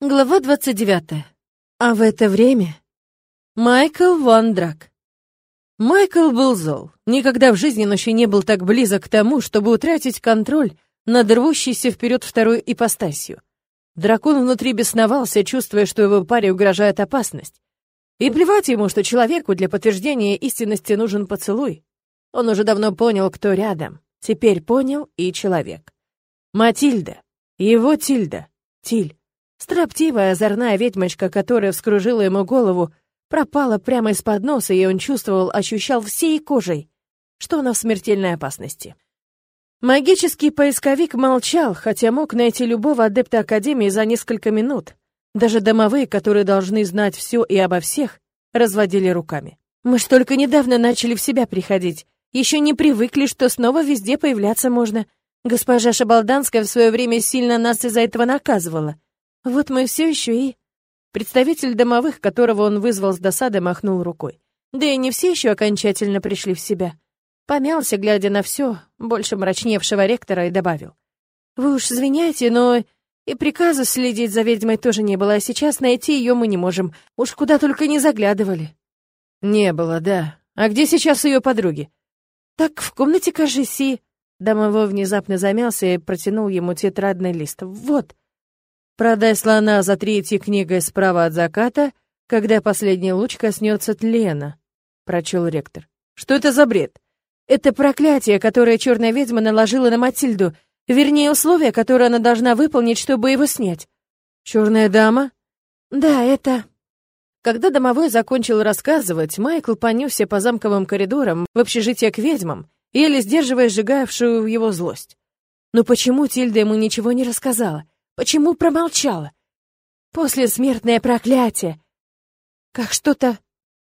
Глава 29. А в это время Майкл Ван Драк. Майкл был зол. Никогда в жизни он еще не был так близок к тому, чтобы утратить контроль над рвущейся вперед второй ипостасью. Дракон внутри бесновался, чувствуя, что его паре угрожает опасность. И плевать ему, что человеку для подтверждения истинности нужен поцелуй. Он уже давно понял, кто рядом. Теперь понял и человек. Матильда. Его Тильда. Тиль. Строптивая, озорная ведьмочка, которая вскружила ему голову, пропала прямо из-под носа, и он чувствовал, ощущал всей кожей, что она в смертельной опасности. Магический поисковик молчал, хотя мог найти любого адепта Академии за несколько минут. Даже домовые, которые должны знать все и обо всех, разводили руками. «Мы ж только недавно начали в себя приходить. Еще не привыкли, что снова везде появляться можно. Госпожа Шабалданская в свое время сильно нас из-за этого наказывала. Вот мы все еще и... Представитель домовых, которого он вызвал с досады, махнул рукой. Да и не все еще окончательно пришли в себя. Помялся, глядя на все, больше мрачневшего ректора, и добавил. «Вы уж извиняйте, но и приказа следить за ведьмой тоже не было, а сейчас найти ее мы не можем. Уж куда только не заглядывали». «Не было, да. А где сейчас ее подруги?» «Так в комнате, кажись, и...» Домовой внезапно замялся и протянул ему тетрадный лист. «Вот, Продай слона за третьей книгой справа от заката, когда последний луч коснется тлена, прочел ректор. Что это за бред? Это проклятие, которое черная ведьма наложила на Матильду, вернее, условия, которые она должна выполнить, чтобы его снять. Черная дама? Да, это... Когда домовой закончил рассказывать, Майкл понесся по замковым коридорам в общежитие к ведьмам, еле сдерживая сжигавшую его злость. Но почему Тильда ему ничего не рассказала? Почему промолчала? После смертное проклятие. Как что-то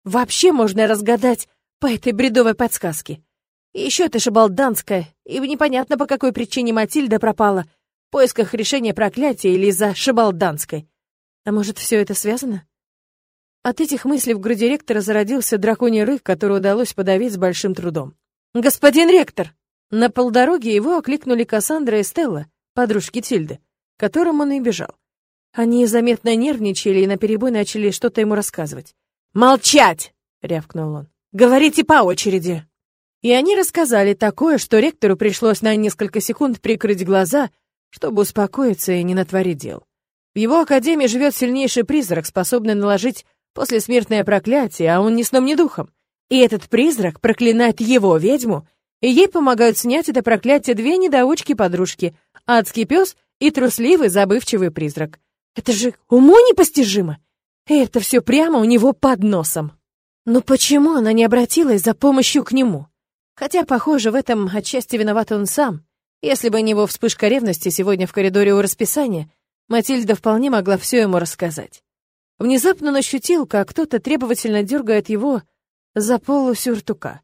вообще можно разгадать по этой бредовой подсказке. Еще это шабалданская, и непонятно, по какой причине Матильда пропала, в поисках решения проклятия или из-за шабалданской. А может, все это связано? От этих мыслей в груди ректора зародился драконий рык, который удалось подавить с большим трудом. «Господин ректор!» На полдороге его окликнули Кассандра и Стелла, подружки Тильды которым он и бежал. Они заметно нервничали и наперебой начали что-то ему рассказывать. «Молчать!» — рявкнул он. «Говорите по очереди!» И они рассказали такое, что ректору пришлось на несколько секунд прикрыть глаза, чтобы успокоиться и не натворить дел. В его академии живет сильнейший призрак, способный наложить послесмертное проклятие, а он ни сном, ни духом. И этот призрак проклинает его ведьму, и ей помогают снять это проклятие две недоучки-подружки, адский пес и трусливый, забывчивый призрак. Это же уму непостижимо! И это все прямо у него под носом. Но почему она не обратилась за помощью к нему? Хотя, похоже, в этом отчасти виноват он сам. Если бы не его вспышка ревности сегодня в коридоре у расписания, Матильда вполне могла все ему рассказать. Внезапно он ощутил, как кто-то требовательно дергает его за полу сюртука.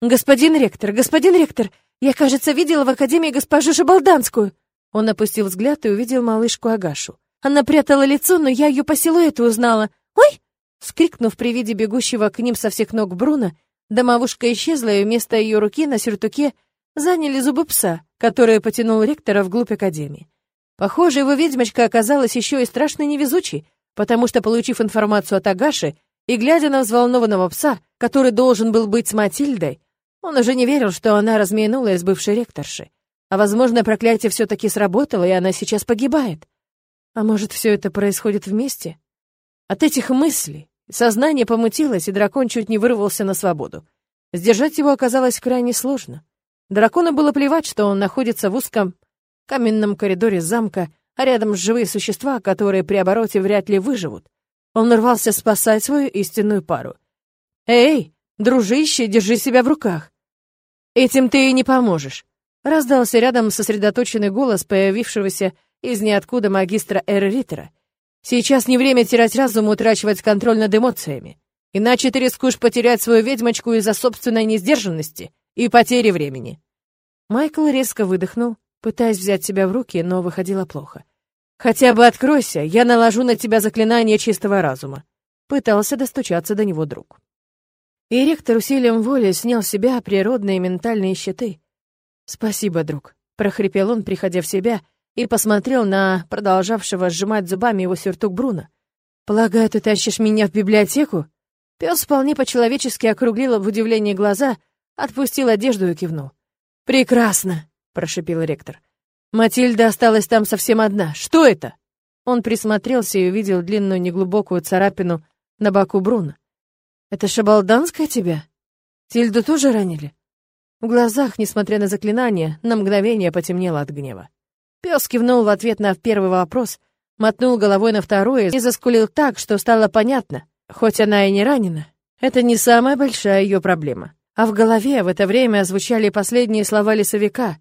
«Господин ректор, господин ректор, я, кажется, видела в Академии госпожу Шабалданскую!» Он опустил взгляд и увидел малышку Агашу. Она прятала лицо, но я ее по силуэту узнала. «Ой!» Скрикнув при виде бегущего к ним со всех ног Бруно, домовушка исчезла, и вместо ее руки на сюртуке заняли зубы пса, которые потянул ректора вглубь Академии. Похоже, его ведьмочка оказалась еще и страшно невезучей, потому что, получив информацию от Агаши и глядя на взволнованного пса, который должен был быть с Матильдой, он уже не верил, что она разминулась с бывшей ректоршей. А возможно, проклятие все-таки сработало, и она сейчас погибает. А может, все это происходит вместе? От этих мыслей сознание помутилось, и дракон чуть не вырвался на свободу. Сдержать его оказалось крайне сложно. Дракону было плевать, что он находится в узком каменном коридоре замка, а рядом живые существа, которые при обороте вряд ли выживут. Он рвался спасать свою истинную пару. «Эй, дружище, держи себя в руках! Этим ты и не поможешь. Раздался рядом сосредоточенный голос появившегося из ниоткуда магистра Эр Риттера. «Сейчас не время терять разум и утрачивать контроль над эмоциями. Иначе ты рискуешь потерять свою ведьмочку из-за собственной несдержанности и потери времени». Майкл резко выдохнул, пытаясь взять себя в руки, но выходило плохо. «Хотя бы откройся, я наложу на тебя заклинание чистого разума», пытался достучаться до него друг. И ректор усилием воли снял с себя природные ментальные щиты, «Спасибо, друг», — прохрипел он, приходя в себя, и посмотрел на продолжавшего сжимать зубами его сюртук Бруно. «Полагаю, ты тащишь меня в библиотеку?» Пес вполне по-человечески округлил в удивлении глаза, отпустил одежду и кивнул. «Прекрасно!» — прошипел ректор. «Матильда осталась там совсем одна. Что это?» Он присмотрелся и увидел длинную неглубокую царапину на боку Бруно. «Это шабалданская тебя? Тильду тоже ранили?» В глазах, несмотря на заклинание, на мгновение потемнело от гнева. Пес кивнул в ответ на первый вопрос, мотнул головой на второй и заскулил так, что стало понятно. Хоть она и не ранена, это не самая большая ее проблема. А в голове в это время звучали последние слова лесовика.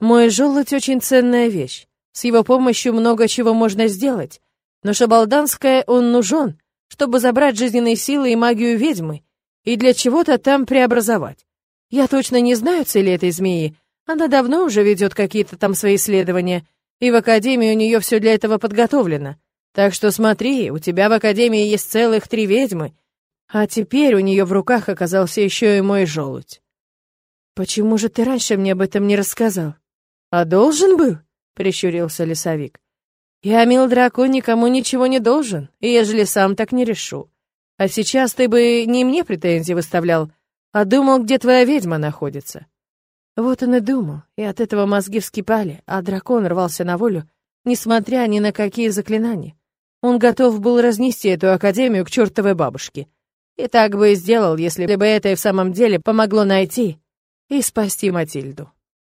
«Мой желудь — очень ценная вещь. С его помощью много чего можно сделать. Но Шабалданская он нужен, чтобы забрать жизненные силы и магию ведьмы, и для чего-то там преобразовать. Я точно не знаю цели этой змеи. Она давно уже ведет какие-то там свои исследования, и в Академии у нее все для этого подготовлено. Так что смотри, у тебя в Академии есть целых три ведьмы, а теперь у нее в руках оказался еще и мой желудь. Почему же ты раньше мне об этом не рассказал? А должен был? Прищурился лесовик. Я, мил дракон, никому ничего не должен, ежели сам так не решу. А сейчас ты бы не мне претензии выставлял, а думал, где твоя ведьма находится. Вот он и думал, и от этого мозги вскипали, а дракон рвался на волю, несмотря ни на какие заклинания. Он готов был разнести эту академию к чертовой бабушке. И так бы и сделал, если бы это и в самом деле помогло найти и спасти Матильду.